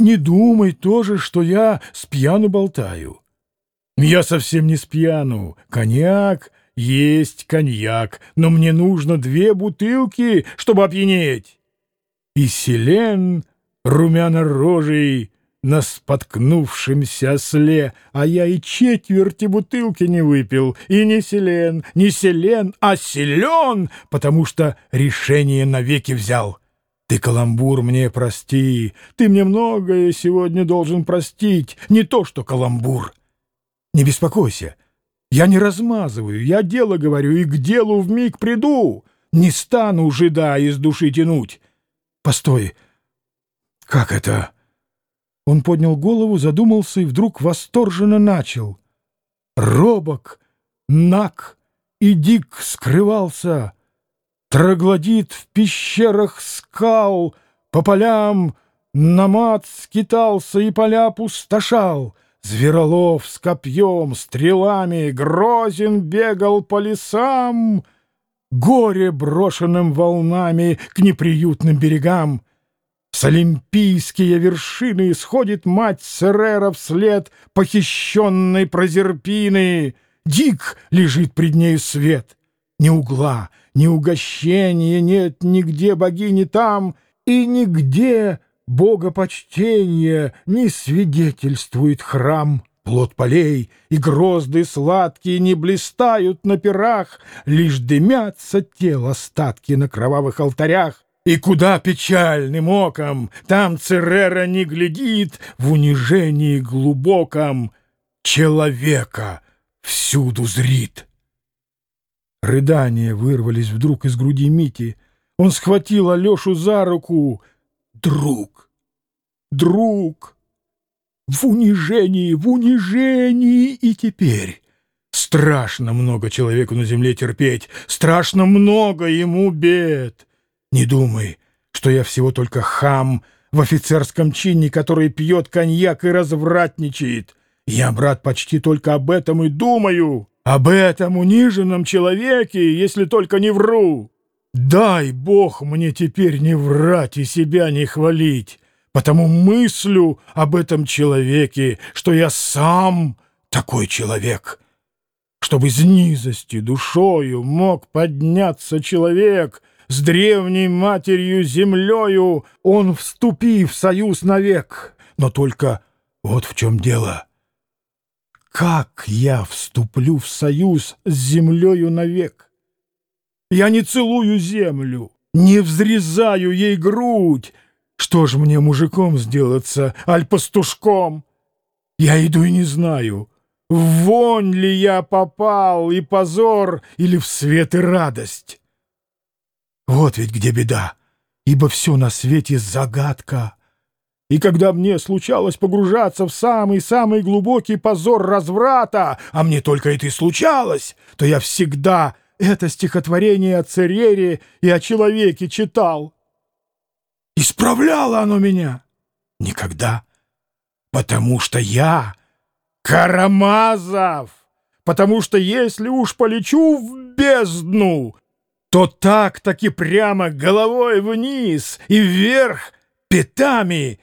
не думай тоже, что я с пьяну болтаю. Я совсем не с пьяну. Коньяк есть коньяк, но мне нужно две бутылки, чтобы опьянеть. И Селен, румяно-рожий, на споткнувшемся осле, а я и четверти бутылки не выпил, и не Селен, не Селен, а Селен, потому что решение навеки взял. Ты, каламбур, мне прости, ты мне многое сегодня должен простить, не то что каламбур. Не беспокойся, я не размазываю, я дело говорю, и к делу вмиг приду, не стану жида из души тянуть. Постой, как это... Он поднял голову, задумался и вдруг восторженно начал. Робок, наг и дик скрывался. Троглодит в пещерах скал, по полям намат скитался и поля пустошал. Зверолов с копьем, стрелами, грозен бегал по лесам, Горе брошенным волнами к неприютным берегам. С олимпийские вершины сходит мать Церера вслед похищенной Прозерпины. Дик лежит пред нею свет. Ни угла, ни угощения нет нигде богини там, и нигде богопочтение не свидетельствует храм. Плод полей и грозды сладкие не блистают на пирах, Лишь дымятся тел остатки на кровавых алтарях. И куда печальным оком там Церера не глядит в унижении глубоком, человека всюду зрит. Рыдания вырвались вдруг из груди Мити. Он схватил Алешу за руку. Друг, друг, в унижении, в унижении и теперь. Страшно много человеку на земле терпеть, страшно много ему бед. Не думай, что я всего только хам в офицерском чине, который пьет коньяк и развратничает. Я, брат, почти только об этом и думаю, об этом униженном человеке, если только не вру. Дай Бог мне теперь не врать и себя не хвалить, потому мыслю об этом человеке, что я сам такой человек» чтобы с низости душою мог подняться человек, с древней матерью землею он вступив в союз навек. Но только вот в чем дело. Как я вступлю в союз с землею навек? Я не целую землю, не взрезаю ей грудь. Что ж мне мужиком сделаться, аль пастушком? Я иду и не знаю, в вонь ли я попал, и позор, или в свет и радость. Вот ведь где беда, ибо все на свете загадка. И когда мне случалось погружаться в самый-самый глубокий позор разврата, а мне только это и случалось, то я всегда это стихотворение о Церере и о человеке читал. Исправляло оно меня? Никогда. Потому что я Карамазов! Потому что если уж полечу в бездну, то так-таки прямо головой вниз и вверх пятами,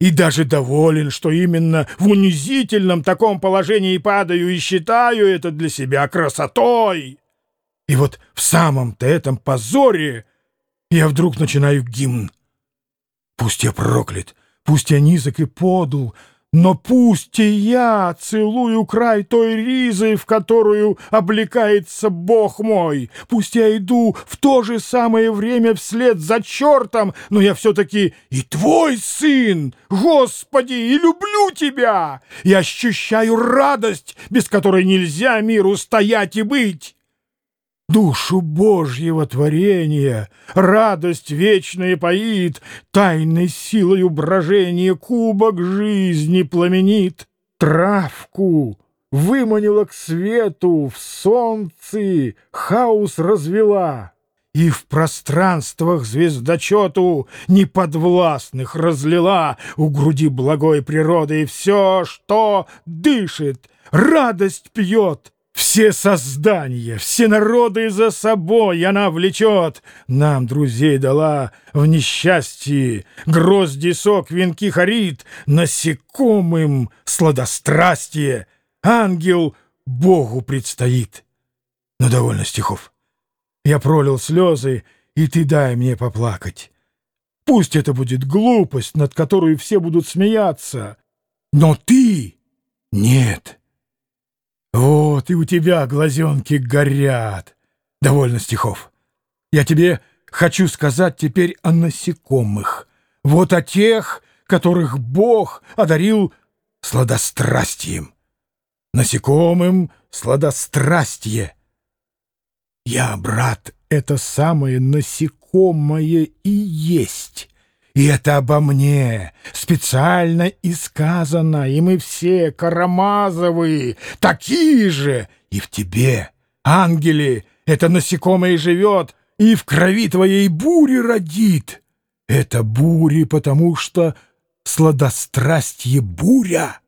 и даже доволен, что именно в унизительном таком положении падаю и считаю это для себя красотой. И вот в самом-то этом позоре я вдруг начинаю гимн. Пусть я проклят, пусть я низок и подул, но пусть и я целую край той ризы, в которую облекается Бог мой. Пусть я иду в то же самое время вслед за чертом, но я все-таки и твой сын, Господи, и люблю тебя, и ощущаю радость, без которой нельзя миру стоять и быть душу Божьего творения, радость вечная поит, тайной силою брожения кубок жизни пламенит, травку выманила к свету, в солнце хаос развела. И в пространствах звездочету неподвластных разлила. У груди благой природы все, что дышит, радость пьет, Все создания, все народы за собой она влечет. Нам друзей дала в несчастье, грозди сок, венки харит, насекомым сладострастие. Ангел Богу предстоит. Но довольно стихов. Я пролил слезы, и ты дай мне поплакать. Пусть это будет глупость, над которой все будут смеяться. Но ты... Нет. Вот и у тебя глазенки горят. Довольно стихов. Я тебе хочу сказать теперь о насекомых. Вот о тех, которых Бог одарил сладострастием. Насекомым сладострастие. Я, брат, это самое насекомое и есть. И это обо мне специально и сказано, и мы все Карамазовы, такие же, и в тебе, ангеле, это насекомое живет, и в крови твоей бури родит. Это бури, потому что сладострастье буря,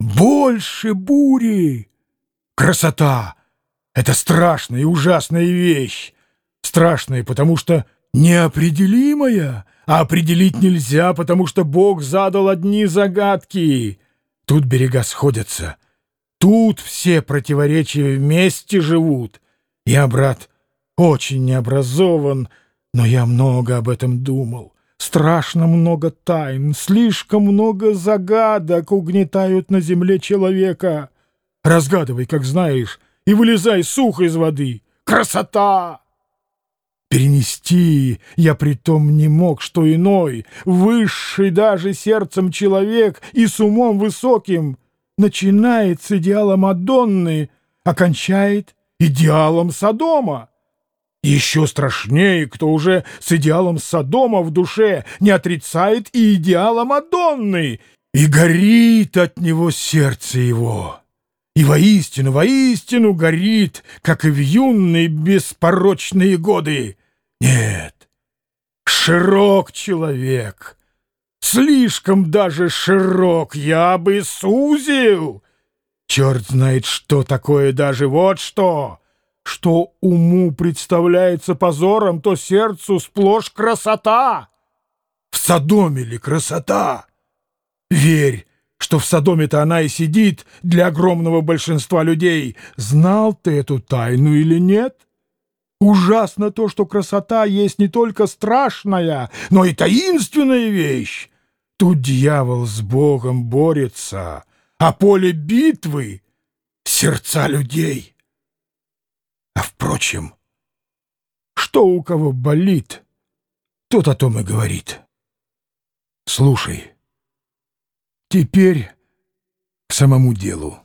больше бури. Красота — это страшная и ужасная вещь. Страшная, потому что неопределимая — а определить нельзя, потому что Бог задал одни загадки. Тут берега сходятся. Тут все противоречия вместе живут. Я, брат, очень необразован, но я много об этом думал. Страшно много тайн, слишком много загадок угнетают на земле человека. Разгадывай, как знаешь, и вылезай сух из воды. Красота! Перенести я притом не мог, что иной, высший даже сердцем человек и с умом высоким, начинает с идеала Мадонны, окончает идеалом Содома. Еще страшнее, кто уже с идеалом Содома в душе не отрицает и идеала Мадонны, и горит от него сердце его. И воистину, воистину горит, как и в юные беспорочные годы. Нет, широк человек, слишком даже широк, я бы сузил. Черт знает, что такое даже вот что. Что уму представляется позором, то сердцу сплошь красота. В Содоме ли красота? Верь, что в Содоме-то она и сидит для огромного большинства людей. Знал ты эту тайну или нет? Ужасно то, что красота есть не только страшная, но и таинственная вещь. Тут дьявол с Богом борется, а поле битвы — сердца людей. А впрочем, что у кого болит, тот о том и говорит. Слушай, теперь к самому делу.